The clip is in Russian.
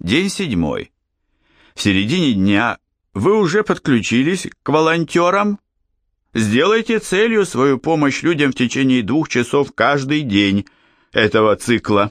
День седьмой. В середине дня вы уже подключились к волонтерам? Сделайте целью свою помощь людям в течение двух часов каждый день этого цикла.